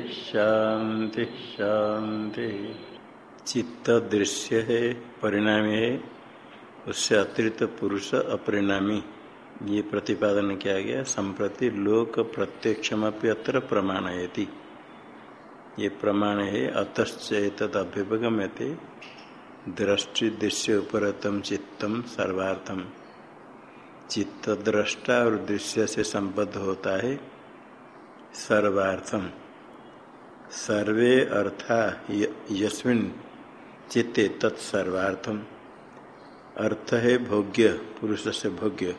शांति शांति। चित्त दृश्य है, परिणामी है। उससे अतिरिक्त पुरुष अपरिणामी। ये प्रतिपादन किया गया, संप्रति लोक प्रत्यक्षम अत्र प्रमाणयति। ये प्रमाण है अतश्चेत अभ्युपगम्यते। दृष्टि दृश्य उपरतम चित्तम सर्वार्थम। चित्त दृष्टा और दृश्य से संबद्ध होता है, सर्वार्थम। सर्वे अर्था यस्मिन चित्ते तत्सर्वार्थम अर्थ है भोग्य पुरुष से भोग्य।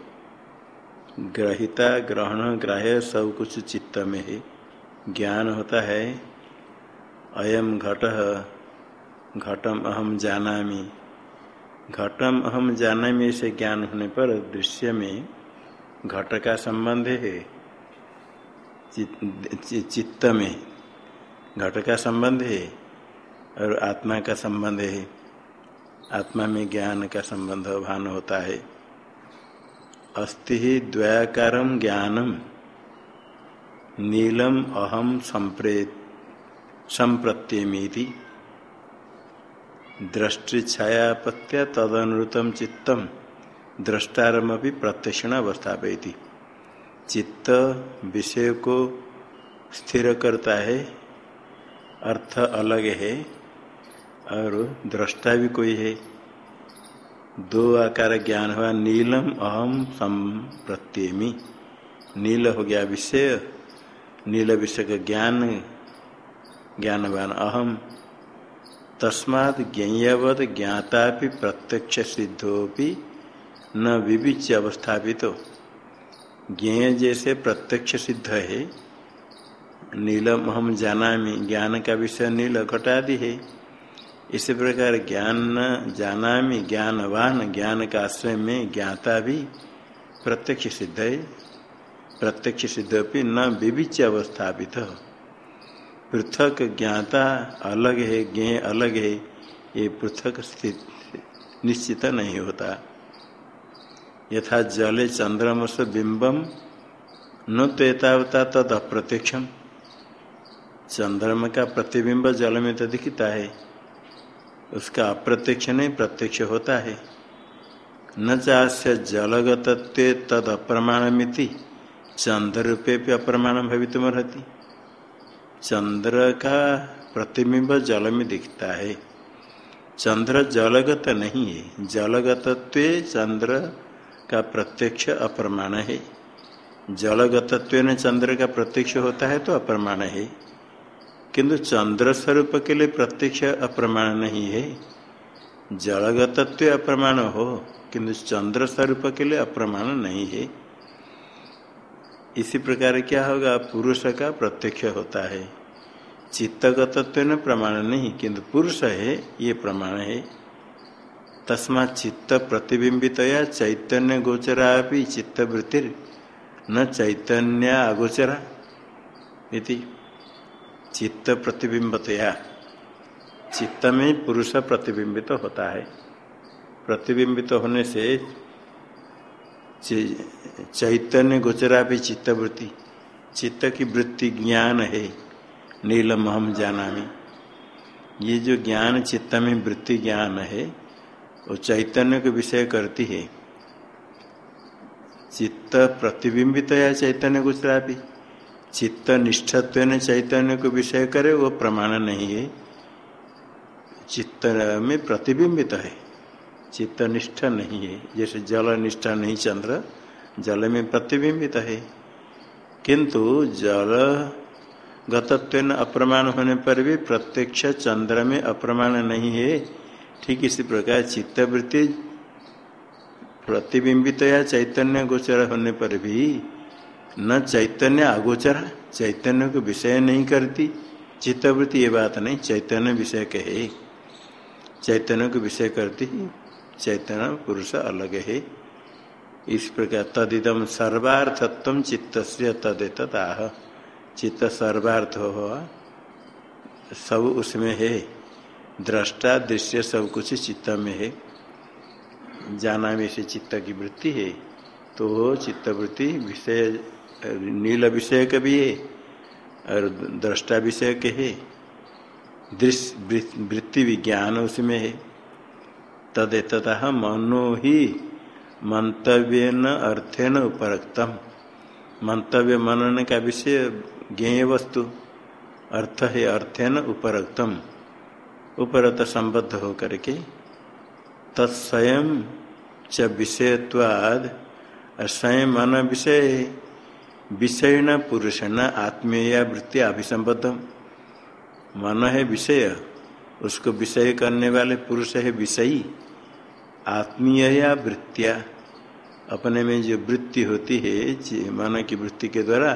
ग्रहिता ग्रहण ग्राह्य सब कुछ चित्त में है। ज्ञान होता है, अयम घट, घटम अहम जानामि। घटम अहम जानामि से ज्ञान होने पर दृश्य में घट का संबंध है। चित्त में। घट का संबंध है और आत्मा का संबंध है। आत्मा में ज्ञान का संबंध भान होता है। अस्ति ही द्वयाकारम ज्ञानम, नीलम अहम संप्रेत, संप्रत्यमीति। दृष्टि छायापत्य तदनुतम चित्तम द्रष्टारम भी प्रत्यक्षण अवस्थापयती चित्त विषय को स्थिर करता है अर्थ अलग है और दृष्टा भी कोई है। दो आकार ज्ञान हुआ, नीलम, अहम, संप्रत्यमी। नील हो गया विषय, नील विषय का ज्ञान ज्ञानवान अहम। तस्मात् ज्ञवद ज्ञाता प्रत्यक्ष सिद्धोपि न विविच्य अवस्थापित। तो। ज्ञेय जैसे प्रत्यक्ष सिद्ध है नीलम हम जाना ज्ञान का विषय नील घटादि है। इसी प्रकार ज्ञान जाना ज्ञानवान, ज्ञान का आश्रय में ज्ञाता भी प्रत्यक्ष सिद्ध है। प्रत्यक्ष सिद्ध भी न विविच अवस्थापित। पृथक ज्ञाता अलग है, ज्ञ अलग है, ये पृथक स्थित, निश्चित नहीं होता। यथा जले चंद्रमस बिंबम, न तो एतावता तद अप्रत्यक्षम। चंद्रमा का प्रतिबिंब जल में तो दिखता है। उसका अप्रत्यक्ष नहीं, प्रत्यक्ष होता है। न चास्य जलगत तद अप्रमाण मिति चंद्र रूपे भी अप्रमाण भवित रहती चंद्र का प्रतिबिंब जल में दिखता है। चंद्र जलगत नहीं है। जलगत चंद्र का प्रत्यक्ष अप्रमाण है। जलगतत्व चंद्र का प्रत्यक्ष होता है तो अप्रमाण है। किंतु चंद्र स्वरूप के लिए प्रत्यक्ष अप्रमाण नहीं है। जलगतत्व अप्रमाण हो, किंतु चंद्र स्वरूप के लिए अप्रमाण नहीं है। इसी प्रकार क्या होगा? पुरुष का प्रत्यक्ष होता है। चित्तगतत्व न प्रमाण नहीं, किंतु पुरुष है, ये प्रमाण है। तस्मा चित्त प्रतिबिंबित या चैतन्य गोचरा भी चित्तवृत्ति न चैतन्य अगोचरा चित्त प्रतिबिंबतया चित्त में पुरुष प्रतिबिंबित तो होता है। प्रतिबिंबित तो होने से चैतन्य गोचरा भी चित्त वृत्ति। चित्त की वृत्ति ज्ञान है। नीलम हम जाना ये जो ज्ञान चित्त में वृत्ति ज्ञान है, वो चैतन्य को विषय करती है। चित्त प्रतिबिंबित है चैतन्य गोचरा भी? चित्त निष्ठत्व चैतन्य को विषय करे, वो प्रमाण नहीं है। चित्त में प्रतिबिंबित है। चित्त निष्ठ नहीं है। जैसे जल निष्ठा नहीं, चंद्र, जल में प्रतिबिंबित है। किंतु जल गतत्व अप्रमाण होने पर भी प्रत्यक्ष चंद्र में अप्रमाण नहीं है। ठीक इसी प्रकार चित्तवृत्ति प्रतिबिंबित या चैतन्य गोचर होने पर भी न चैतन्य अगोचर चैतन्य को विषय नहीं करती, चित्तवृत्ति ये बात नहीं, चैतन्य विषय कहे चैतन्य को विषय करती ही चैतन्य पुरुष अलग है। इस प्रकार तदिदम सर्वार्थत्व चित्त से आह चित्त सर्वार्थ हो, सब उसमें है। दृष्टा, दृश्य सब कुछ चित्त में है। जाना में से चित्त की वृत्ति है तो चित्तवृत्ति विषय नील विषय का भी है और दृष्टा विषय के है दृश्य वृत्ति विज्ञान उसमें है। तदेतः मनो ही मंतव्य न अर्थेन उपरक्तम। मंतव्य मनन का विषय ज्ञेय वस्तु। अर्थ है अर्थेन उपरक्तम। उपरत संबद्ध होकर के तत्स्वयं च विषयत्वाद। स्वयं मन विषय विषय न पुरुष न आत्मीय वृत्ति अभिसंबद्ध। मन है विषय, उसको विषय करने वाले पुरुष है विषयी। आत्मीय या वृत्तिया, अपने में जो वृत्ति होती है मन की वृत्ति के द्वारा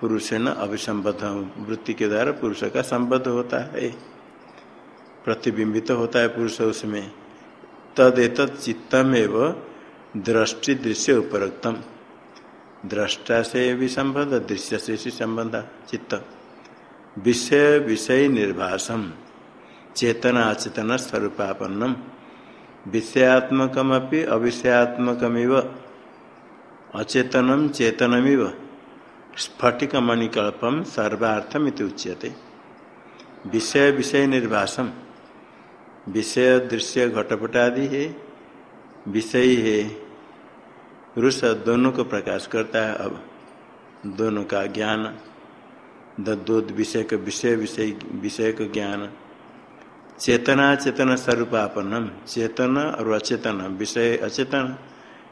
पुरुष न अभिसंबद्ध, वृत्ति के द्वारा पुरुष का संबद्ध होता है। प्रतिबिंबित होता है पुरुष उसमें। तदेत चित्तम एवं दृष्टि दृश्य उपरक्तम। दृष्टा से भी संबंध, दृश्य से भी संबंध, चित्त। विषय विषय निर्भाषम, चेतना अचेतन स्वरूपापन्नम। विषयात्मकम अविषयात्मकमिव, अचेतनम, चेतनमिव। स्फटिक मणिकल्पम सर्वार्थम उच्यते। विषय विषय निर्भाषम। विषय, दृश्य घटपट है। विषय है। पुरुष दोनों को प्रकाश करता है। अब दोनों का ज्ञान दो विषय का विषय विषय विषय का ज्ञान। चेतना, चेतन स्वरूपापन्नम। चेतन और अचेतन। विषय अचेतन।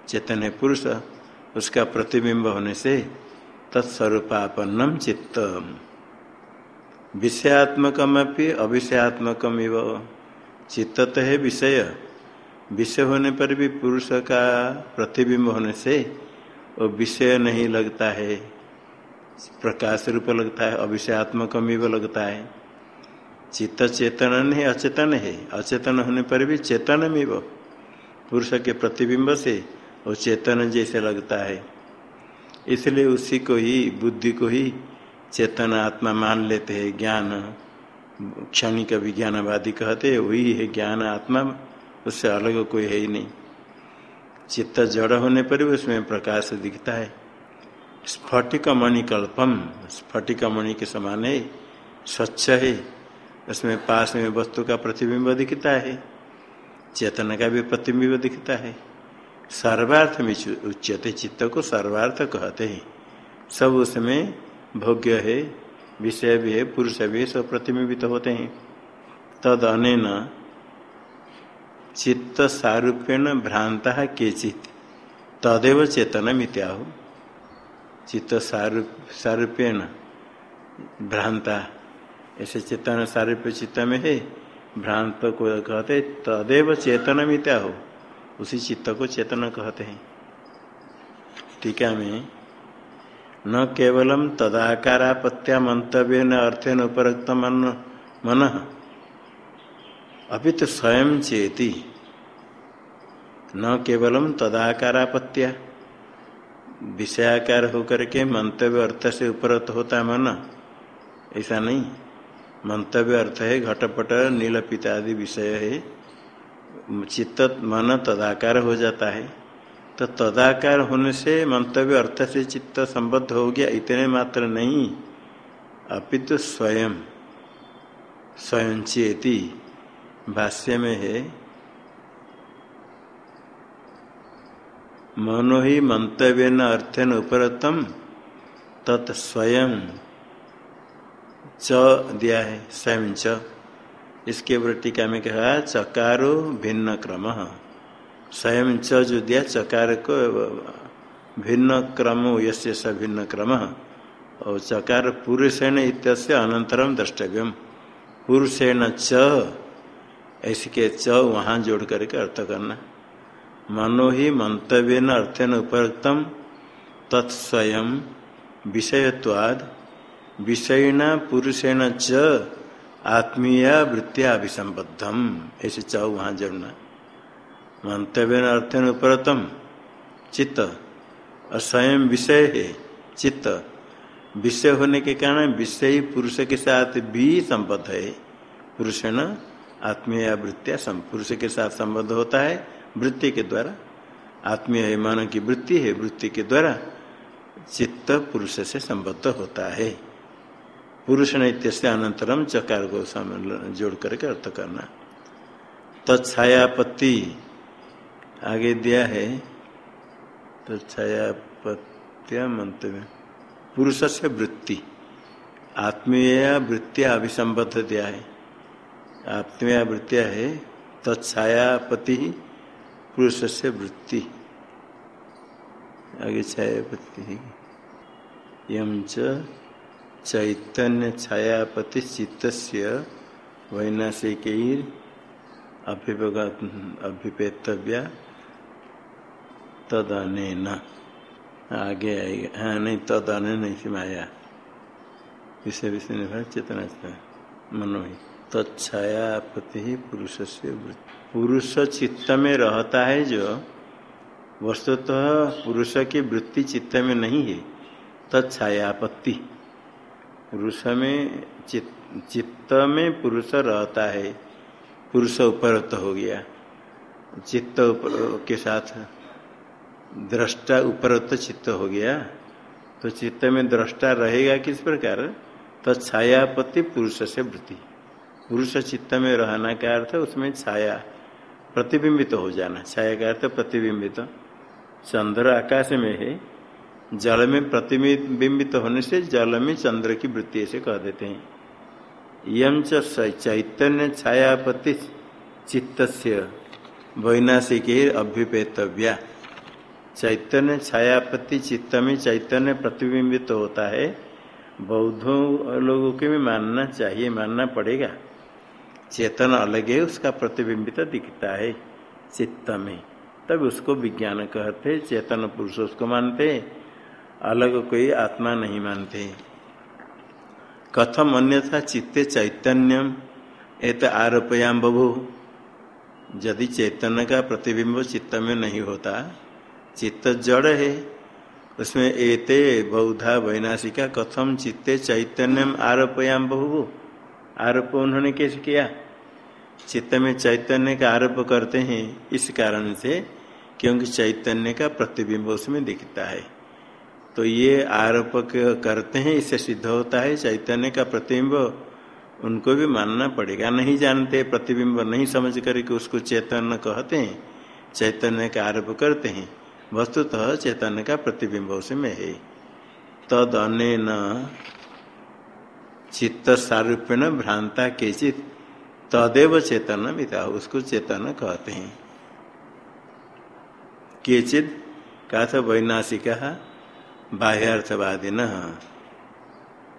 चेतन है पुरुष। उसका प्रतिबिंब होने से तत्स्वरूपापन्नम चित्त विषयात्मकम अविषयात्मकम चित्त है विषय। विषय होने पर भी पुरुष का प्रतिबिंब होने से वो विषय नहीं लगता है। प्रकाश रूप लगता है, अविषयात्मक लगता है। चित्त चेतन नहीं, अचेतन है। अचेतन होने पर भी चेतन में वो पुरुष के प्रतिबिंब से वो चेतन जैसे लगता है। इसलिए उसी को ही, बुद्धि को ही चेतन आत्मा मान लेते हैं। ज्ञान, क्षणिक विज्ञानवादी कहते वही है ज्ञान आत्मा। उससे अलग कोई है ही नहीं। चित्त जड़ होने पर भी उसमें प्रकाश दिखता है। स्फटिक मणि कल्पम स्फटिक मणि के समान है, स्वच्छ है, उसमें पास में वस्तु का प्रतिबिंब दिखता है, चेतन का भी प्रतिबिंब दिखता है। सर्वार्थ में उच्चते चित्त को सर्वार्थ कहते हैं। सब उसमें भोग्य है, विषय भी है, पुरुष भी है, सब प्रतिबिंबित होते हैं। तद अनेन चित्त सारूप्यण भ्रांता के चित तदेव चेतन मित्याहु चित्त सारूप्यण भ्रांता ऐसे चेतन सारूप्य चित्त में है भ्रांत को कहते, तदेव चेतन मित्या हो उसी चित्त को चेतन कहते हैं। टीका में, न केवलम तदाकारापत्या मंतव्य न अर्थेन उपरक्त मन मन अभी तो स्वयं चेती। न केवलम तदाकारापत्या। विषयाकार होकर के मंतव्य अर्थ से उपरत होता मन। ऐसा नहीं। मंतव्य अर्थ है घटपट नील आदि विषय है। चित्त, मन तदाकार हो जाता है। तो तदाकार होने से मंतव्य अर्थ से चित्त संबद्ध हो गया, इतने मात्र नहीं। अपितु तो स्वयं। स्वयं चेती। भाष्य में है, मनो ही मंतव्य न अर्थन उपरतम तत्स्वयं च दिया है, स्वयं च। इसके वृत्तिका में कहा, चकारो भिन्न क्रम। स्वयं च जो दिया, चकार को भिन्न क्रम यसे स भिन्न क्रम। और चकार पुरुषेण इत्यस्य अनंतरम द्रष्टव्यम। पुरुषेण च ऐसे के च वहाँ जोड़ करके अर्थ करना। मनो ही मंतव्य न अर्थन उपरक्तम तत्स्वयं विषयत्वाद। विषयण पुरुषेण च आत्मीय वृत्तिया अभिसंबद्धम। ऐसे च वहाँ जोड़ना। मंतव्य अर्थन उपरतम चित्त। और स्वयं विषय है चित्त। विषय होने के कारण विषय पुरुष के साथ भी संबद्ध है। पुरुषेण आत्मीय वृत्तिया पुरुष के साथ संबद्ध होता है वृत्ति के द्वारा। आत्मीय है मन की वृत्ति है वृत्ति के द्वारा चित्त पुरुष से संबद्ध होता है। पुरुष नैत्य से अनंतरम चकार को जोड़ करके अर्थ करना। तत्छायापत्ति आगे दिया है। तत्छायापत्या मंत्र में पुरुष से वृत्ति। आत्मीय वृत्तिया अभिसंबद्ध दिया है। आत्मीय वृत्तिया है तत्छायापति पुरुष से वृत्ति। आगे छायापति यम चैतन्य छायापति चित्त वैनाशिक अभिपेतव्या तदने आगे आएगा। हाँ नहीं तदने नहीं सिमाया विषय विषय निर्भर चेतना मनो तत्छायापति ही पुरुष से पुरुष चित्त में रहता है जो, वस्तुतः पुरुष की वृत्ति चित्त में नहीं है, तत्छायापत्ति। पुरुष में चित्त में पुरुष रहता है, पुरुष उपरत हो गया। चित्त के साथ दृष्टा उपरत चित्त हो गया तो चित्त में दृष्टा रहेगा किस प्रकार? तो पुरुष से वृत्ति। पुरुष चित्त में रहना का अर्थ उसमें छाया, प्रतिबिंबित तो हो जाना। छाया का अर्थ प्रतिबिंबित। तो। चंद्र आकाश में है, जल में प्रतिबिंबित तो होने से जल में चंद्र की वृत्ति से कह देते हैं। यम चैतन्य छायापति चित्त वैनाशिक अभ्युपेतव्या चैतन्य छायापति चित्त में चैतन्य प्रतिबिंबित तो होता है, बौद्धों लोगों के भी मानना चाहिए, मानना पड़ेगा। चेतन अलग है उसका प्रतिबिंबित दिखता है, चित्त में। तब उसको विज्ञान कहते, चेतन पुरुष उसको मानते, अलग कोई आत्मा नहीं मानते। कथम अन्यथा चित्ते चैतन्यम, एत आरोपयाम बभु। यदि चैतन्य का प्रतिबिंब चित्त में नहीं होता, चित्त जड़ है, उसमें एते बौद्धा वैनाशिका कथम चित्ते चैतन्यम आरोपयाम बहु आरोप उन्होंने कैसे किया? चित्त में चैतन्य का आरोप करते हैं, इस कारण से क्योंकि चैतन्य का प्रतिबिंब उसमें दिखता है। तो ये आरोप करते हैं, इससे सिद्ध होता है, चैतन्य का प्रतिबिंब उनको भी मानना पड़ेगा। नहीं जानते, प्रतिबिंब नहीं समझ करके उसको चैतन्य कहते हैं, चैतन्य का आरोप करते हैं। वस्तुतः तो चैतन्य का प्रतिबिंब उसमें है। तद अन चित्त सारूप्यण भ्रांता के चित तदेव चेतन मिता उसको चेतन कहते हैं। केचित का था वैनाशिका बाह्यार्थवादी न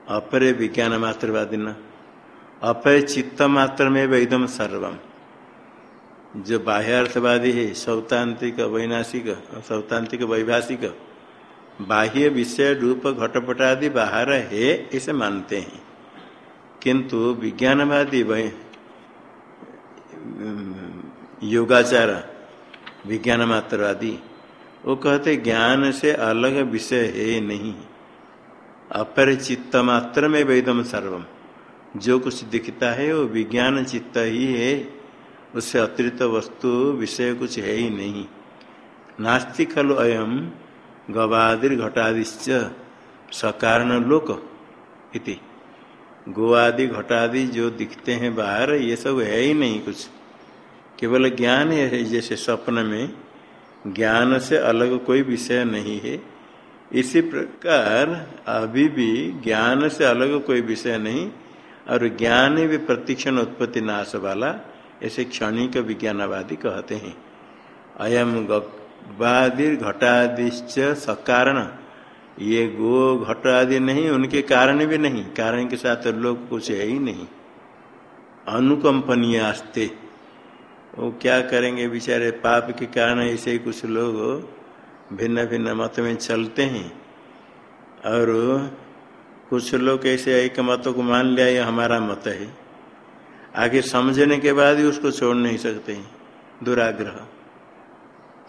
अपरे विज्ञान मात्रवादी न अपरे चित्त मात्र में वेदम सर्वम। जो बाह्यार्थवादी है सौतांत्रिक वैनाशिक सौतांत्रिक वैभाषिक बाह्य विषय, रूप घटपट आदि बाहर है, इसे मानते हैं। किंतु विज्ञानवादी योगाचार विज्ञान मात्रवादी वो कहते ज्ञान से अलग विषय है नहीं। अपर चित्त मात्र में वेदम सर्वम। जो कुछ दिखता है वो विज्ञान चित्त ही है उससे अतिरिक्त वस्तु, विषय कुछ है ही नहीं। नास्ति खलु अयम गवादिर घटादिश्च सकारण लोक इति। गोआदि, घटादि जो दिखते हैं बाहर, ये सब है ही नहीं कुछ। केवल ज्ञान है जैसे स्वप्न में ज्ञान से अलग कोई विषय नहीं है। इसी प्रकार अभी भी ज्ञान से अलग कोई विषय नहीं, और ज्ञान भी प्रतिक्षण उत्पत्ति नाश वाला, ऐसे क्षणिक विज्ञानवादी कहते हैं। अयम गवादि घटादिश्च सकारण। ये गो घट आदि नहीं, उनके कारण भी नहीं। कारण के साथ लोग कुछ है ही नहीं। अनुकंपनीय आस्ते वो क्या करेंगे बेचारे? पाप के कारण ऐसे ही कुछ लोग भिन्न भिन्न मत में चलते हैं। और कुछ लोग ऐसे एक मत को मान लिया, ये हमारा मत है। आगे समझने के बाद ही उसको छोड़ नहीं सकते दुराग्रह।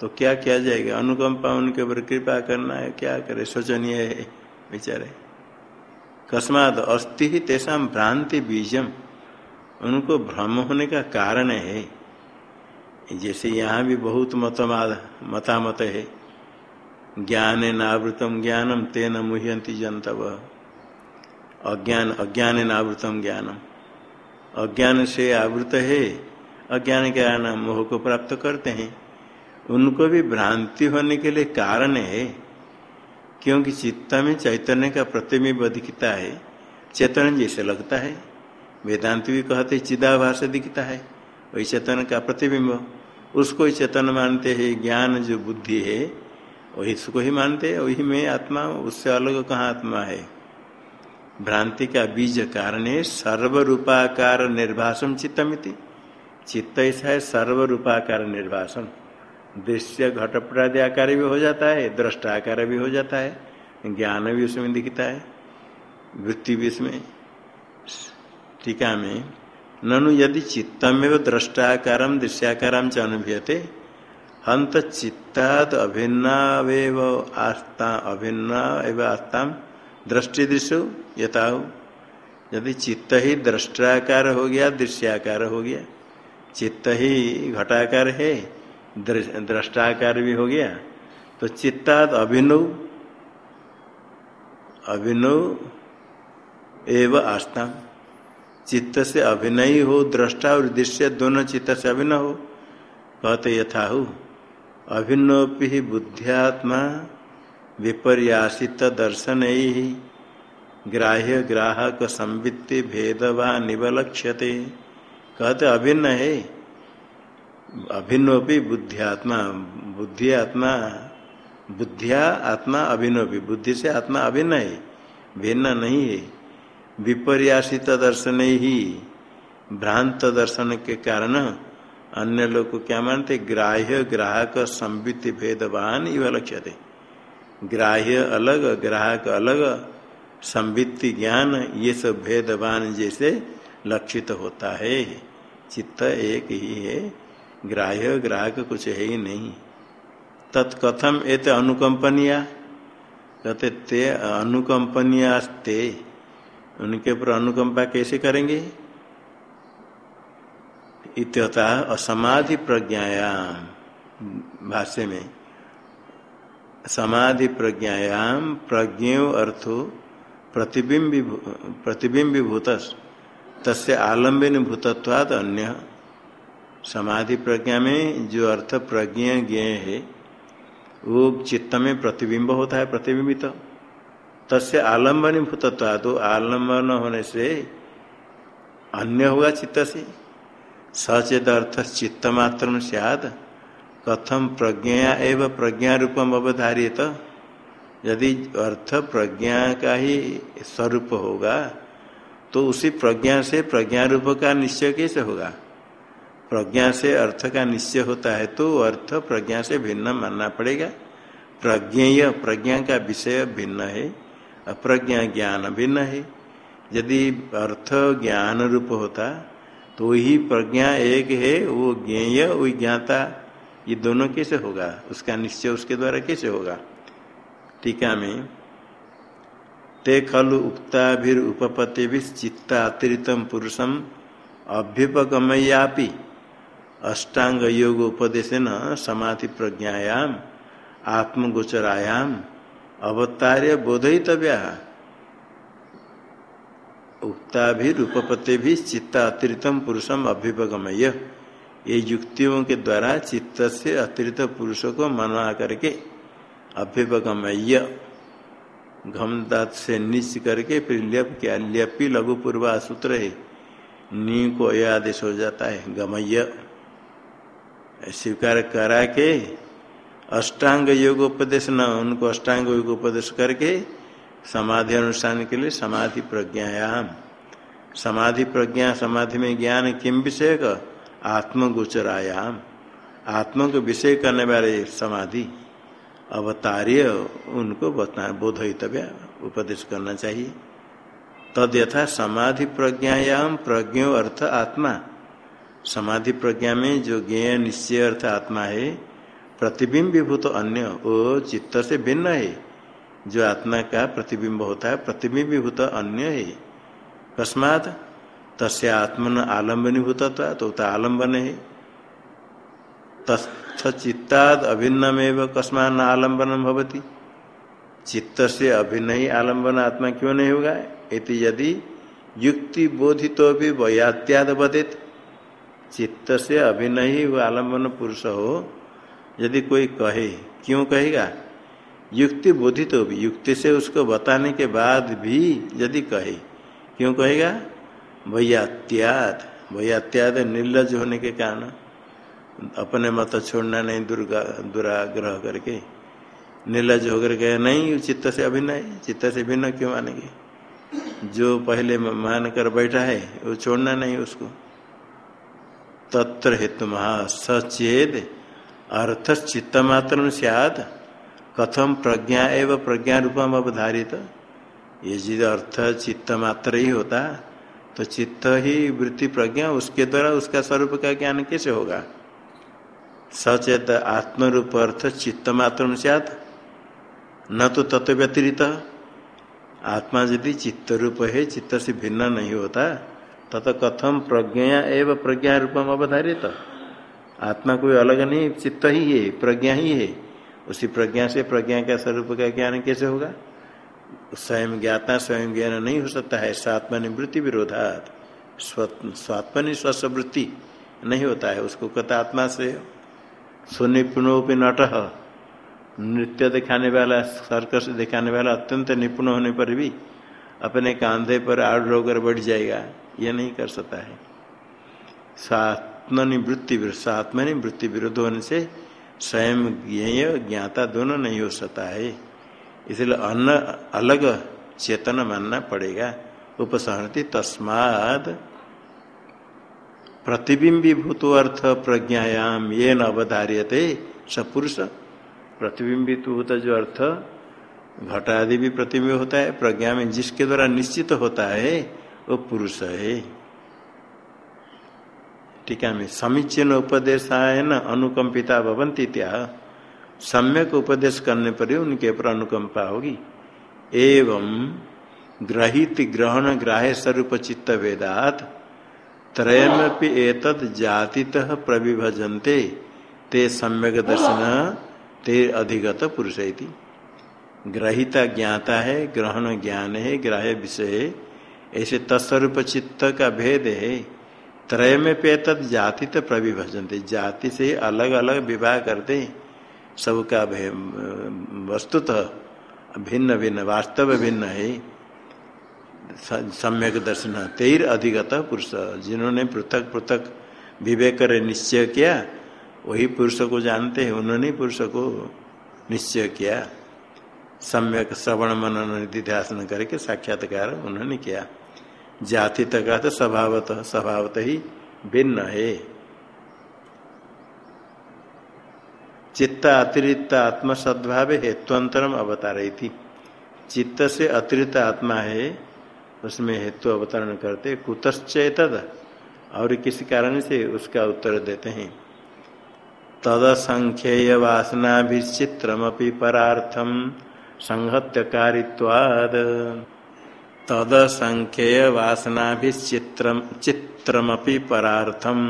तो क्या किया जाएगा? अनुकंपा उनके ऊपर कृपा करना है, क्या करे? शोचनीय है, बेचारे। कस्मात अस्थि ही तेसा भ्रांति बीजम। उनको भ्रम होने का कारण है। जैसे यहाँ भी बहुत मतमाद, मतामत है। ज्ञान नावृतम ज्ञानम, तेन मुह्यंती जनतव। अज्ञान अज्ञान आवृतम ज्ञानम। अज्ञान से आवृत है। अज्ञान के कारण मोह को प्राप्त करते हैं। उनको भी भ्रांति होने के लिए कारण है, क्योंकि चित्त में चैतन्य का प्रतिबिंब दिखता है, चेतन जैसे लगता है। वेदांत भी कहते चिदाभास दिखता है। वही चेतन का प्रतिबिंब, उसको ही चेतन मानते हैं, ज्ञान जो बुद्धि है, वही उसको ही मानते हैं, वही में आत्मा, उससे अलग कहाँ आत्मा है? भ्रांति का बीज कारण है, सर्वरूपाकार निर्भाषम चित्तमिति। चित्त ऐसा है, सर्वरूपाकार निर्भाषण दृश्य घटपटादि आकार भी हो जाता है, दृष्टा आकार भी हो जाता है, ज्ञान भी उसमें दिखता है, वृत्ति भी उसमें टीका में, ननु यदि चित्तमेव दृष्टाकार दृश्याकार अनुभूयते हंत चित्ताद अभिन्नावेव आस्था अभिन्ना एवं आस्था दृष्टि दृश्य यथाहु यदि चित्त ही दृष्टाकार हो गया, दृश्याकार हो गया, चित्त ही घटाकार है दृष्टाकार भी हो गया। तो चित्ताद अभिनव अभिनव एव आस्था। चित्त से अभिनय हो, दृष्टा और दृश्य दोनों चित्त से अभिनय हो, कहते यथा हो ही बुद्ध्यात्मा विपर्यासित दर्शन ही ग्राह्य ग्राहक संवित्ति भेदवा निवलक्ष्यते। कहते अभिन्न है। अभिन्नोपि बुद्धियात्मा बुद्धि आत्मा बुद्धिया आत्मा अभिनोपि बुद्धि से आत्मा अभिन्न है, भिन्न नहीं है। विपर्यासित दर्शन ही, भ्रांत दर्शन के कारण अन्य लोग को क्या मानते? ग्राह्य, ग्राहक संबित भेदवान, इव लक्ष्य थे ग्राह्य अलग, ग्राहक अलग संबित ज्ञान, ये सब भेदवान जैसे लक्षित होता है। चित्त एक ही है। ग्राह्य, ग्राहक कुछ है ही नहीं। तत्कथम एत अनुकंपनिया, कहते ते अनुकंपनियास्ते। उनके ऊपर अनुकंपा कैसे करेंगे? इत्यता असमाधि प्रज्ञायाम, भाष्य में। समाधि प्रज्ञायाम प्रज्ञो अर्थो प्रतिबिंब प्रतिबिंबीभूत तस्य आलम्बिन भूतत्वाद अन्य। समाधि प्रज्ञा में जो अर्थ प्रज्ञ ज्ञ है, वो चित्त में प्रतिबिंब होता है, प्रतिबिंबित। तस्य आलंबन भूतत्व तो आलंबन होने से अन्य होगा चित्त से। सचेत अर्थ चित्त मात्र सियाद, कथम प्रज्ञा एवं प्रज्ञा रूपम अवधारित यदि अर्थ प्रज्ञा का ही स्वरूप होगा तो उसी प्रज्ञा से प्रज्ञा रूप का निश्चय कैसे होगा? प्रज्ञा से अर्थ का निश्चय होता है तो अर्थ प्रज्ञा से भिन्न मानना पड़ेगा। प्रज्ञेय, प्रज्ञा का विषय भिन्न है, अप्रज्ञा ज्ञान भिन्न है। यदि अर्थ ज्ञान रूप होता तो ही प्रज्ञा एक है, वो ज्ञेय, वो ज्ञाता, ये दोनों कैसे होगा? उसका निश्चय उसके द्वारा कैसे होगा? टीका में, ते खलु उक्ता भी उपपत्ति भी अतिरितम पुरुषम अभ्युपगमयापी अष्टांग योग उपदेश न समाधि प्रज्ञायाम, आत्मगोचरायाम, अवतार्य बोधयितव्या। उक्ता भी रूपपते भी चित्त अतिरिक्तम पुरुषम अभ्युपगमय ये युक्तियों के द्वारा चित्त से अतिरिक्त पुरुष को मना करके अभ्युपगमय घम से निश्च करके फिर लियप क्या लियपी लघु पूर्वा सूत्र है। नी को यह आदेश हो जाता है गमय स्वीकार करा के अष्टांग योग उपदेश न, उनको अष्टांग योग उपदेश करके समाधि अनुष्ठान के लिए समाधि प्रज्ञायाम। समाधि प्रज्ञा, समाधि में ज्ञान किम विषय का आत्मगोचरायाम। आत्मा को विषय करने वाले समाधि अवतार्य, उनको बता बोधयितव्य उपदेश करना चाहिए। तद यथा समाधि प्रज्ञायाम, प्रज्ञो अर्थ आत्मा। समाधि प्रज्ञा में जो ज्ञेय निश्चय अर्थ आत्मा है, प्रतिबिंब विभूत अन्य वो चित्त से भिन्न है। जो आत्मा का प्रतिबिंब होता है, प्रतिबिंब विभूत अन्य है। कस्मात तस्य आत्मन आलम्बनीभूत तो आलंबन है। तस्थ चित्ताद अभिन्नमेव कस्मान आलंबन भवती। चित्त से अभिन्न ही आलंबन आत्मा क्यों नहीं होगा? यदि युक्ति बोधित भी वयात्याद बदित चित्त से अभिनय आलंबन पुरुष हो, यदि कोई कहे, क्यों कहेगा? युक्ति बोधित हो भी, युक्ति से उसको बताने के बाद भी यदि कहे, क्यों कहेगा? वैयात्याद वैयात्याद निर्लज होने के कारण, अपने मत छोड़ना नहीं दुर्गा, दुराग्रह करके। निर्लज होकर के नहीं चित्त से अभिनय, चित्त से भिन्न क्यों मानेंगे? जो पहले मान कर बैठा है, वो छोड़ना नहीं उसको। तत्र हेतु महा सचेद अर्थ चित्त मात्र सियाद। कथम प्रज्ञा एवं प्रज्ञा रूपम अवधारित ये जिद अर्थ चित्त मात्र ही होता तो चित्त ही वृत्ति प्रज्ञा, उसके द्वारा उसका स्वरूप का ज्ञान कैसे होगा? सचेत आत्म रूप अर्थ चित्त मात्र सियाद न तो तत्व व्यतिरित आत्मा यदि चित्त रूप है, चित्त से भिन्न नहीं होता। तत कथम प्रज्ञा एवं प्रज्ञा रूपम अवधारित। आत्मा कोई अलग नहीं, चित्त ही है, प्रज्ञा ही है। उसी प्रज्ञा से प्रज्ञा का स्वरूप का ज्ञान कैसे होगा? स्वयं ज्ञाता, स्वयं ज्ञान नहीं हो सकता है। स्वात्मनिवृत्ति विरोधात। स्वात्मनि स्वस्वृत्ति नहीं होता है। उसको कहता आत्मा से सुनिपुणोपि नट। नृत्य दिखाने वाला, सर्कस दिखाने वाला अत्यंत निपुण होने पर भी अपने कांधे पर आड़ होकर बढ़ जाएगा। यह नहीं कर सकता है। सात्मनिवृत्ति सात्मनिवृत्ति विरुद्ध होने से स्वयं ज्ञेय ज्ञाता दोनों नहीं हो सकता है। इसलिए अन्न, अलग चेतन मानना पड़ेगा। उपसहनति तस्माद प्रतिबिंबी भूतो अर्थ प्रज्ञायाम ये न अवधार्यते सपुरुष। प्रतिबिंबित होता जो अर्थ घटादि भी प्रतिबिंब होता है। प्रज्ञा में जिसके द्वारा निश्चित होता है वो पुरुष है। टीका में समीचीन उपदेशाय न, अनुकंपिता भवंती त्या। सम्यक उपदेश करने पर ही उनके ऊपर अनुकंपा होगी। एवं ग्रहित ग्रहण ग्राह्य स्वरूप चित्त वेदात, त्रयमपि एतद जातितः प्रविभजन्ते, ते सम्यक दर्शन, ते अधिगत पुरुष ग्रहिता ज्ञाता है, ग्रहण ज्ञान है, ग्राह्य विषय है। ऐसे तत्स्वरूप चित्त का भेद है। त्रय में पे तद जाति तो प्रविभजनते। जाति से अलग अलग विवाह करते सबका वस्तुतः भिन्न भिन्न वास्तव भिन्न है। सम्यक दर्शन। तेर अधिगत पुरुष। जिन्होंने पृथक पृथक विवेक कर निश्चय किया, वही पुरुष को जानते हैं। उन्होंने पुरुष को निश्चय किया। सम्यक श्रवण मनन निधिध्यासन करके साक्षात्कार उन्होंने किया। जाति तक तो स्वभावत स्वभावत ही भिन्न है। चित्त अतिरिक्त आत्म सद्भाव हेत्वंतरम अवतार चित्त से अतिरिक्त आत्मा है, उसमें हेतु अवतरण करते, कुतश्चेत और किसी कारण से उसका उत्तर देते हैं। तद संख्येय वासना भी चित्रमी परार्थम, संहत्य कारित्वाद। तद संख्येय वासना भी चित्रम चित्रमपि परार्थम।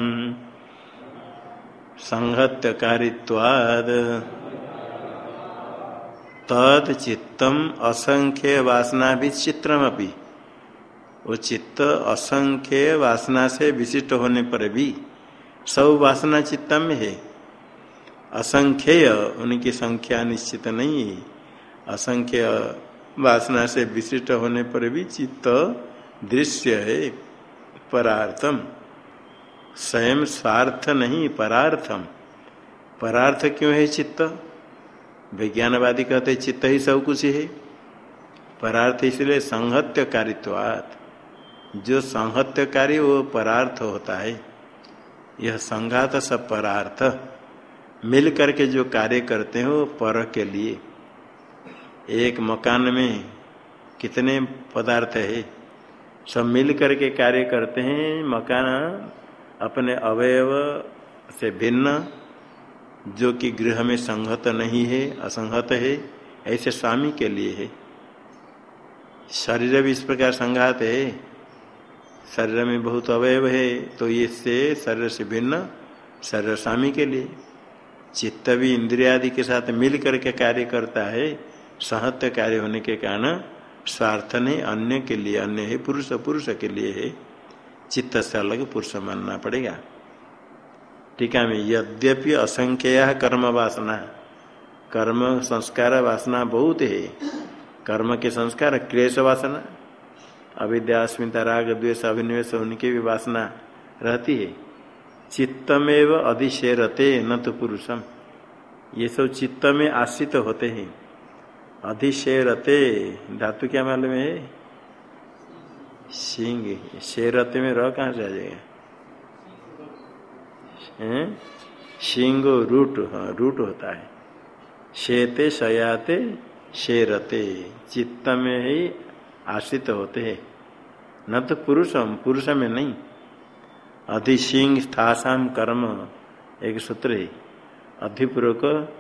संहत्य कारित्वाद तद चित्तम असंख्य वासना भी चित्रमपि वो चित्त असंख्य वासना से विशिष्ट होने पर भी सब वासना चित्तम में है। असंख्य उनकी संख्या निश्चित नहीं असंख्य वासना से विशिष्ट होने पर भी चित्त दृश्य है, परार्थम। स्वयं स्वार्थ नहीं, परार्थम। परार्थ क्यों है चित्त? विज्ञानवादी कहते चित्त ही सब कुछ है। परार्थ इसलिए संहत्य कारित्वात जो संहत्यकारी, वो परार्थ होता है। यह संघात सब परार्थ मिल करके जो कार्य करते हैं, वो पर के लिए। एक मकान में कितने पदार्थ है? सब मिल करके कार्य करते हैं। मकान अपने अवयव से भिन्न, जो कि गृह में संहत नहीं है असंहत है, ऐसे स्वामी के लिए है। शरीर भी इस प्रकार संघात है। शरीर में बहुत अवयव है तो ये से शरीर से भिन्न, शरीर स्वामी के लिए। चित्त भी इंद्रिया आदि के साथ मिल करके कार्य करता है। सहत्य कार्य होने के कारण स्वार्थ नहीं, अन्य के लिए, अन्य है, पुरुष पुरुष के लिए है। चित्त से अलग पुरुष मानना पड़ेगा। टीका में यद्यपि असंख्य कर्म वासना, कर्म संस्कार वासना बहुत है। कर्म के संस्कार क्लेश वासना, अविद्या, अस्मिता, राग, द्वेष अभिनिवेश उनकी भी वासना रहती है। चित्तमेव अधिशेरते न तो पुरुषम। ये सब चित्त में आश्रित होते हैं। अधिशेरते। धातु क्या मालूम है? सिंह। शेरते में रह कहाँ से आ जाएगा? सिंह रूट हाँ रूट होता है। शेते शयाते शेरते। चित्त में ही आश्रित होते हैं। न तो पुरुषम, पुरुष में नहीं। अधिसिंह स्थासाम कर्म, एक सूत्र है। अधिपूर्वक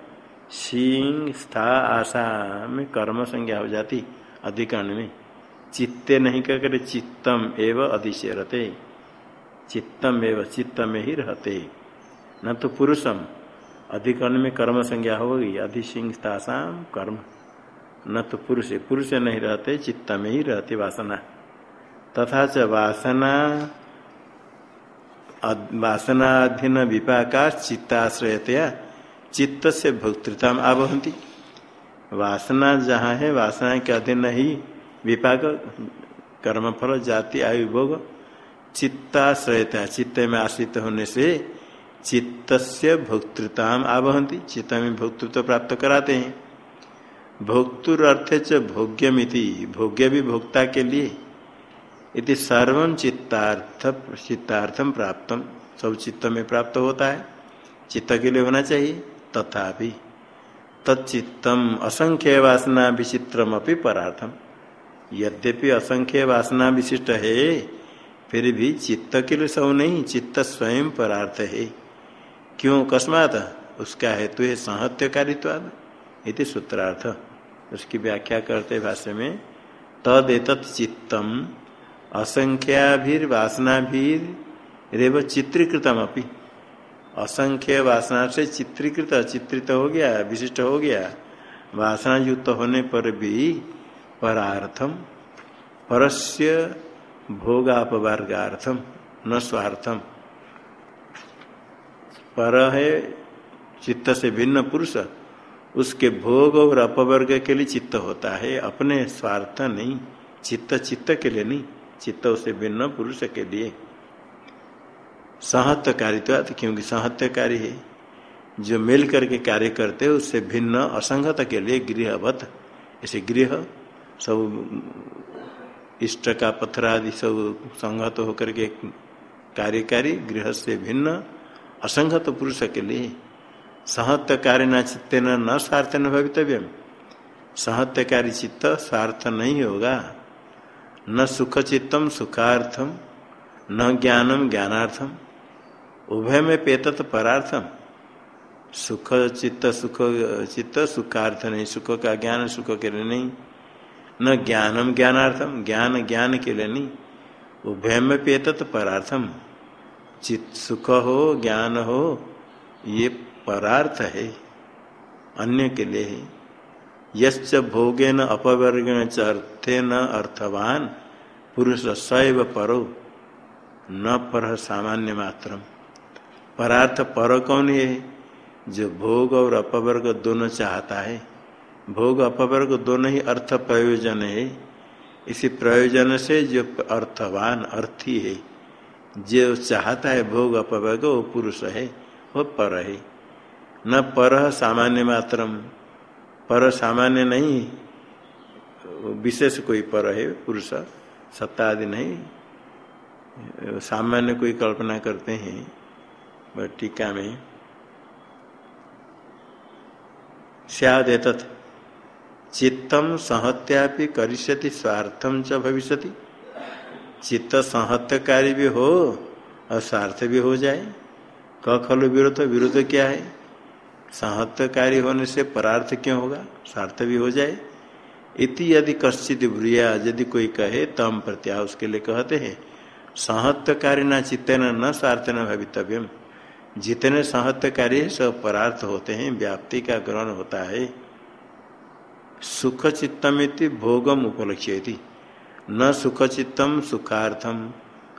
सिंह स्था आशा में कर्म संज्ञा हो जाती, अधिकरण में। चित्ते नहीं कहकर चित्तम एवं अधिशय रहते। चित्तम एवं चित्त में ही रहते। न तो पुरुषम। अधिकरण में कर्म संज्ञा होगी अधिसिंह स्थासाम कर्म। न तो पुरुष पुरुष नहीं रहते, चित्त में ही रहते वासना। तथा च वासना वासनाधीन विपाका चित्ताश्रयतया चित्त से भोक्तृता आवहंती वासना जहाँ है, वासना के अधीन ही विपाक, कर्मफल, जाति, आयु, भोग, चित्ताश्रयता, चित्त में आश्रित होने से चित्त से भोक्तृता आवहंती चित्त में भोक्तृत्व प्राप्त कराते हैं। भोक्तुर अर्थ च भोग्यमिति, भोग्य भी भोक्ता के लिए। इति सर्व चित्तार्थ चित्तार्थम प्राप्त सब चित्त में प्राप्त होता है। चित्त के लिए होना चाहिए। तथापि तच्चित्तम असंख्य वासना विचित्रम अपनी परार्थम। यद्यपि असंख्य वासना विशिष्ट है फिर भी चित्त के लिए सब नहीं चित्त स्वयं परार्थ है क्यों कस्मात? उसका हेतु है संहत्यकारित्वाद। इति सूत्रार्थ। उसकी व्याख्या करते भाष्य में तद चित्तम असंख्याभीर वासनाभीर रेव चित्रीकृतम अपनी असंख्य वासना से चित्रीकृत, चित्रित हो गया, विशिष्ट हो गया। वासना युक्त होने पर भी परार्थम, परस्य भोगापवर्गार्थम, न स्वार्थम। पर है चित्त से भिन्न पुरुष, उसके भोग और अपवर्ग के लिए चित्त होता है। अपने स्वार्थ नहीं, चित्त चित्त के लिए नहीं, चित्त से भिन्न पुरुष के लिए। सहत्यकारित्व क्योंकि सहत्यकारी है, जो मिल करके कार्य करते हैं, उससे भिन्न असंगत के लिए गृहवत ऐसे गृह, सब इष्ट का पत्थर आदि सब संगत होकर के कार्यकारी, गृह से भिन्न, असंगत पुरुष के लिए। सहत्यकारी न चित्त न स्वार्थ न भवितव्य सहत्यकारी चित्त स्वार्थ नहीं होगा। न सुख चित्तम, सुखार्थम, न ज्ञानम, ज्ञानार्थम। उभय में पेतत परार्थम। सुख चित्त सुख चित्त, सुखार्थ नहीं। सुख का ज्ञान, सुख के लिए नहीं। न ज्ञानम ज्ञानार्थम, ज्ञान ज्ञान के लिए नहीं। उभय में पेतत परार्थम। चित्त सुख हो, ज्ञान हो, ये परार्थ है। अन्य के लिए है। यश्च भोगे न अपवर्गण च अर्थे न अर्थवान। पुरुष सैव परो। न पर सामान्य मात्र परार्थ पर कौन है? जो भोग और अपवर्ग दोनों चाहता है। भोग अपवर्ग दोनों ही अर्थ प्रयोजन है। इसी प्रयोजन से जो अर्थवान अर्थी है, जो चाहता है भोग अपवर्ग, वो पुरुष है, वो पर है। न पर सामान्य मात्रम, पर सामान्य नहीं। विशेष कोई पर है, पुरुष, सत्ता आदि नहीं। सामान्य कोई कल्पना करते हैं। टीका में सियादेत चित्तम संहत्यापि करिष्यति स्वार्थम च भविष्य चित्त संहत्यकारी भी हो और स्वार्थ भी हो जाए। क खलु विरोध विरोध क्या है? सहत्यकारी होने से परार्थ क्यों होगा? स्वार्थ भी हो जाए। इति यदि कश्चित ब्रिया, यदि कोई कहे, तम प्रत्या उसके लिए कहते हैं, सहत्यकारी न चित्तन न स्वार्थ न भवितव्यम। जितने सहत्यकारी है सब परार्थ होते हैं, व्याप्ति का ग्रहण होता है। सुख चित्तमिति भोगम उपलक्ष्य न सुख चित्तम सुखार्थम।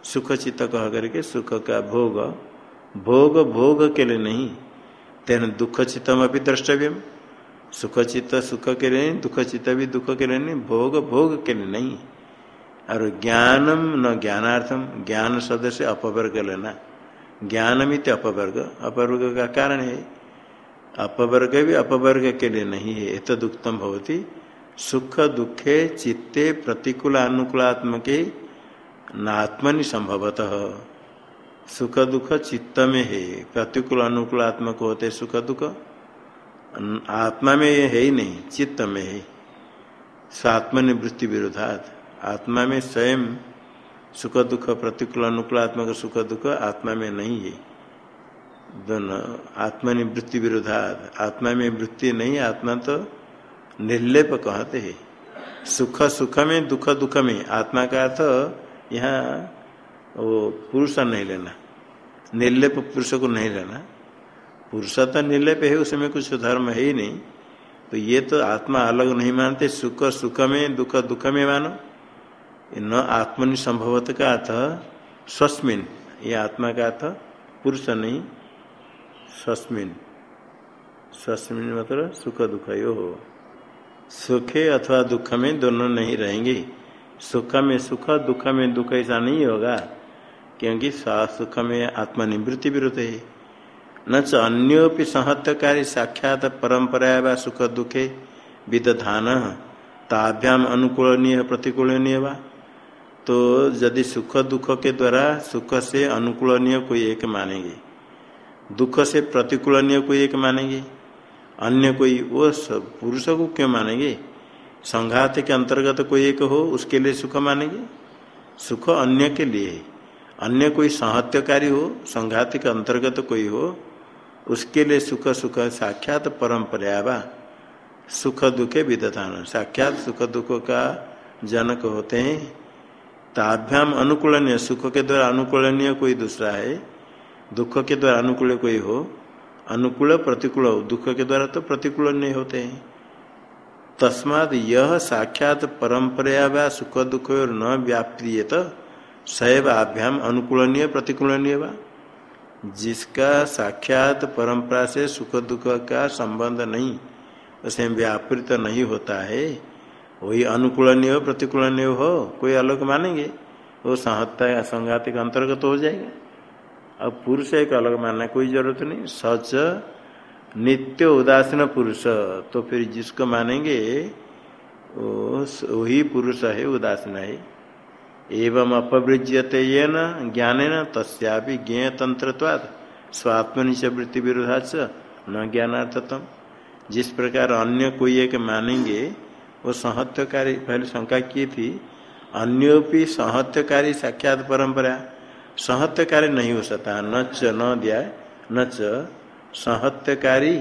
सुख चित्त कह करके सुख का भोग भोग भोग के लिए नहीं। तेन दुख चित्तम अभी द्रष्टव्यम। सुख चित्त सुख के लिए नहीं दुख चित्त भी दुख के लिए नहीं, भोग भोग के लिए नहीं। और ज्ञानम न ज्ञानार्थम, ज्ञान शब्द से अपवर्ग लेना। ज्ञानमित अपवर्ग। अपवर्ग का कारण है। अपवर्ग भी अपवर्ग के लिए नहीं है। एत दुखतम भवती। सुख दुखे चित्ते प्रतिकूल अनुकूलात्मके नात्मनि संभवतः। सुख दुख चित्त में है। प्रतिकूल अनुकूलात्मक होते सुख दुख। आत्मा में है ही नहीं चित्त में है। स्वात्मनिवृत्ति विरोधात। आत्मा में स्वयं सुख दुख प्रतिकूल अनुकूलात्मक सुख दुख आत्मा में नहीं है। दोनों आत्मनिवृत्ति विरोधात। आत्मा में वृत्ति नहीं, आत्मा तो निर्लेप कहते हैं। सुख सुख में, दुख दुख में। आत्मा का अर्थ यहाँ वो पुरुष नहीं लेना। निर्लेप पुरुष को नहीं लेना। पुरुष तो निर्लेप है, उसमें कुछ धर्म है ही नहीं। तो ये तो आत्मा अलग नहीं मानते। सुख सुख में, दुख दुख में मानो। न आत्मनि संभवत का अर्थ स्वस्मिन। ये आत्मा का अर्थ पुरुष नहीं, स्वस्मिन। स्वस्मिन मतलब सुख दुख यो हो। सुखे अथवा दुख में दोनों नहीं रहेंगे। सुख में सुख, दुख में दुख ऐसा नहीं होगा, क्योंकि सुख में आत्मनिवृत्ति विरुद्ध है। न च अन्योपि संहत्यकारी साक्षात परंपरा व सुख दुखे विदधान। ताभ्याम अनुकूलनीय प्रतिकूलनीय वा? तो यदि सुख दुख के द्वारा सुख से अनुकूलनीय कोई एक मानेंगे, दुख से प्रतिकूलनीय कोई एक मानेंगे, अन्य कोई वो सब पुरुष को क्यों मानेंगे? संघात के अंतर्गत कोई एक हो, उसके लिए सुख मानेंगे? सुख अन्य के लिए, अन्य कोई संहत्यकारी हो, संघात के अंतर्गत कोई हो, उसके लिए सुख सुख साक्षात परम्परा सुख दुखे विदधान। साक्षात सुख दुख का जनक होते हैं। ताभ्याम अनुकूलनीय, सुख के द्वारा अनुकूलनीय कोई दूसरा है? दुख के द्वारा अनुकूल कोई हो? अनुकूल, प्रतिकूल हो? दुख के द्वारा तो प्रतिकूल नहीं होते हैं। तस्माद यह साक्षात परंपरा व सुख दुख और न व्याप्रियत सैव आभ्याम अनुकूलनीय, प्रतिकूलनीय व? जिसका साक्षात परंपरा से सुख दुख का संबंध नहीं, उसे व्यापृत नहीं होता है। वही अनुकूलनीय हो प्रतिकूलनीय हो, कोई अलग मानेंगे, वो संहत्ता संघात का अंतर्गत हो जाएगा। अब पुरुष एक अलग मानना कोई ज़रूरत नहीं। सच, नित्य उदासीन पुरुष तो फिर जिसको मानेंगे वही पुरुष है, उदासीन है। एवं अपवृज्यते ये न ज्ञान न तस्या ज्ञेय तंत्रवाद स्वात्मनिश वृत्ति विरोधा न ज्ञानार्थतम जिस प्रकार अन्य कोई एक मानेंगे वो संहत्यकारी, पहले शंका की थी, अन्योपि संहत्यकारी साक्षात परंपरा। सहत्यकारी नहीं हो सकता, न च, न दिया, न च, सहत्यकारी,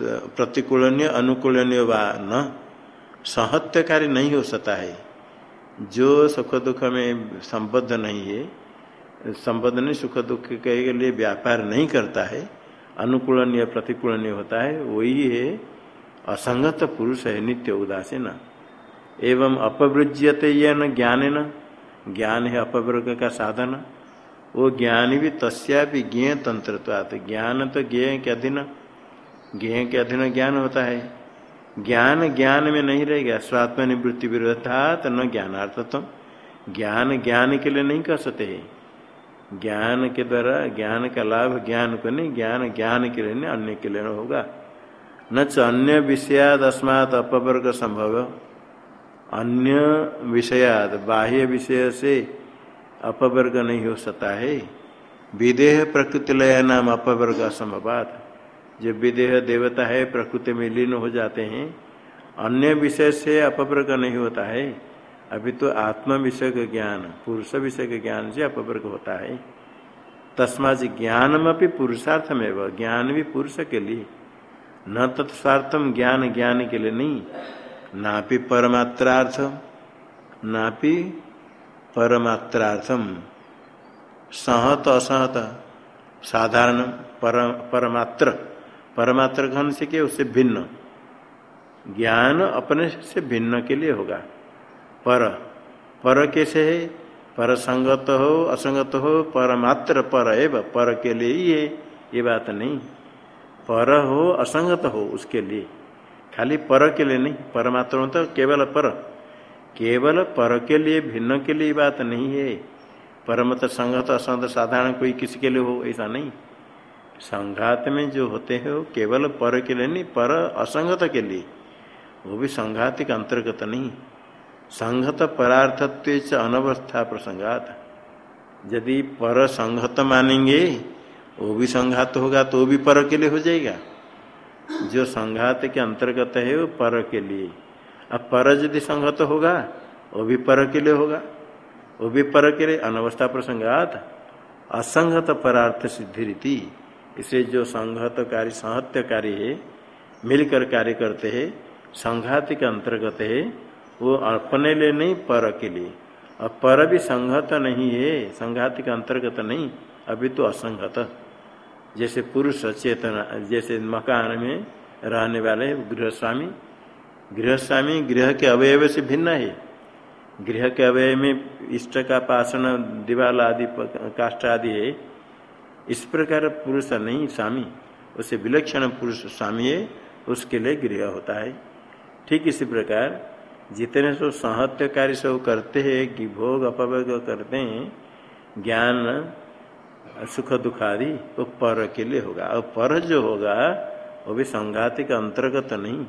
प्रतिकूलनीय, अनुकूलनीय व न। सहत्यकारी नहीं हो सकता है। जो सुख दुख में संबद्ध नहीं है, संबद्ध नहीं सुख दुख के लिए व्यापार नहीं करता है, अनुकूलनीय, प्रतिकूलनीय होता है, वही है असंगत पुरुष है, नित्य उदासीन एवं अपवृज्यते ये न ज्ञान न ज्ञान है अपवर्ग का साधन। वो ज्ञान भी तस्या भी ज्ञ तंत्र ज्ञान तो ज्ञ के अधीन ज्ञ के अधीन ज्ञान होता है। ज्ञान ज्ञान में नहीं रहेगा। स्वात्म निवृत्ति विरोधात न ज्ञानार्थत्म ज्ञान ज्ञान के लिए नहीं कर सकते है। ज्ञान के द्वारा ज्ञान का लाभ ज्ञान को नहीं, ज्ञान ज्ञान के लिए नहीं, अन्य के लिए होगा। न च अन्य विषयाद अस्मात अपवर्ग संभव अन्य विषयाद, बाह्य विषय से अपवर्ग नहीं हो सकता है। विदेह प्रकृति लय नाम अपवर्ग असंभवात जो विदेह देवता है, प्रकृति में लीन हो जाते हैं। अन्य विषय से अपवर्ग नहीं होता है। अभी तो आत्म विषय का ज्ञान, पुरुष विषय के ज्ञान से अपवर्ग होता है। तस्मा ज्ञानम पुरुषार्थमेव, ज्ञान भी पुरुष के लिए। न तत्स्वार्थम ज्ञान ज्ञान के लिए नहीं नापि परमात्रार्थ नापि परमात्रार्थम। सहत असहत साधारण पर, परमात्र। परमात्र घन से क्या उससे भिन्न? ज्ञान अपने से भिन्न के लिए होगा। पर पर कैसे है? पर संगत हो असंगत हो परमात्र पर एव पर के लिए ही है ये बात नहीं। पर हो, असंगत हो उसके लिए। खाली पर के लिए नहीं, परमात्मा तो केवल पर। केवल पर के लिए, भिन्न के लिए बात नहीं है। परमत संगत, असंगत, साधारण कोई किसी के लिए हो, ऐसा नहीं। संघात में जो होते हैं, वो केवल पर के लिए नहीं, पर असंगत के लिए। वो भी संघात के अंतर्गत नहीं। संघत परार्थत्व अनवस्था प्रसंगात। यदि पर संघत मानेंगे वो भी संघात होगा तो वो भी पर के लिए हो जाएगा। जो संघात के अंतर्गत है वो पर के लिए। अब पर यदि संघत होगा, वो भी पर के लिए होगा। वो भी पर के लिए अनवस्था प्रसंगात असंगत परार्थ सिद्धि रीति। इसे जो संघत कार्य सहत्य कार्य है, मिलकर कार्य करते हैं, संघात के अंतर्गत है, वो अपने लिए नहीं, पर के लिए। और पर भी संघत नहीं है, संघात के अंतर्गत नहीं, अभी तो असंगत जैसे पुरुष चेतना जैसे मकान में रहने वाले गृह स्वामी गृह के अवयव से भिन्न है। गृह के अवयव में इष्ट का पाषण, दीवाल आदि काष्ट आदि है। इस प्रकार पुरुष नहीं, स्वामी। उसे विलक्षण पुरुष स्वामी है, उसके लिए गृह होता है। ठीक इसी प्रकार, जितने सो सहत्यकारी सब करते हैं, कि भोग अपभोग करते हैं, ज्ञान सुख दुख आदि वो पर के लिए होगा। और पर जो होगा, वो भी संघात के अंतर्गत नहीं,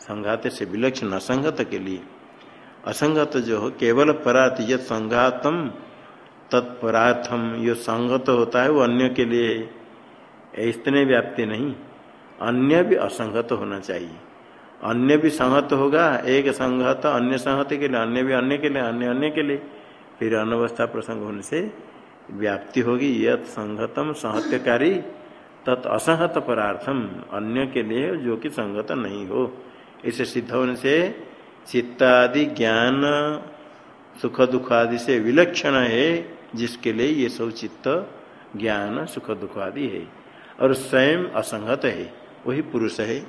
संघात से विलक्षण असंगत के लिए। असंगत जो हो, केवल परात यद संघातम, तत्परार्थम जो संगत होता है, वो अन्य के लिए इतने व्याप्ति नहीं। अन्य भी असंगत होना चाहिए। अन्य भी संहत होगा, एक संगत, अन्य संहत के लिए, अन्य भी अन्य के लिए, अन्य अन्य के लिए। फिर अनवस्था प्रसंग होने से व्याप्ति होगी। यद संगतम संहत्यकारी, तत् असंहत परार्थम, अन्य के लिए जो कि संगत नहीं हो। इसे सिद्ध होने से चित्तादि ज्ञान सुख दुख आदि से विलक्षण है, जिसके लिए ये सब चित्त, ज्ञान सुख दुख आदि है। और स्वयं असंगत है, वही पुरुष है।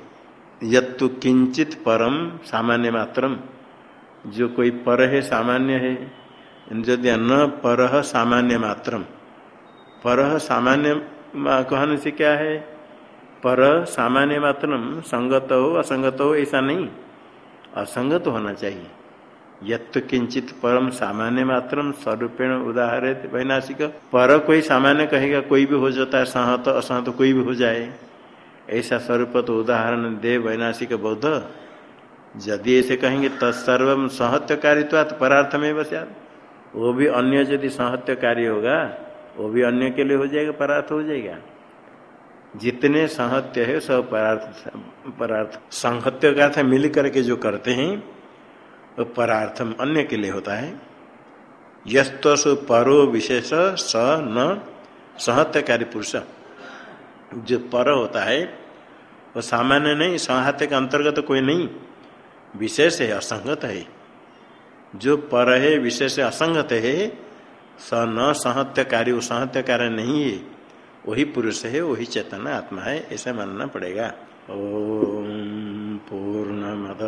यत्तु किंचित परम, सामान्य मात्रम। जो कोई पर है, सामान्य है। यदि न पर सामान्य मात्रम पर सामान्य कहने से क्या है? पर सामान्य मात्रम संगत हो असंगत हो ऐसा नहीं। असंगत होना चाहिए। यत्त किंचित परम सामान्य मात्रम स्वरूपेण उदाहरण वैनाशिक। पर कोई सामान्य कहेगा, कोई भी हो जाता है, सहत, असहत, कोई भी हो जाए। ऐसा स्वरूप तो उदाहरण दे वैनाशिक बौद्ध। यदि ऐसे कहेंगे, तत्सर्व सहत्य कारित्वात परार्थ में बस यार वो भी अन्य यदि सहत्य कार्य होगा, वो भी अन्य के लिए हो जाएगा, परार्थ हो जाएगा। जितने संहत्य है, सब परार्थ परार्थ। संहत्य का अर्थ मिल करके जो करते हैं, वो परार्थम अन्य के लिए होता है। यस्तु परो विशेष स न सहत्यकारी पुरुष। जो पर होता है, वो सामान्य नहीं, संहत्य के अंतर्गत तो कोई नहीं। विशेष है, असंगत है। जो पर है विशेष असंगत है, स न सहत्य कार्य सहत्य कार्य नहीं है। वही पुरुष है, वही चेतना आत्मा है, ऐसा मानना पड़ेगा। ओम पूर्ण मद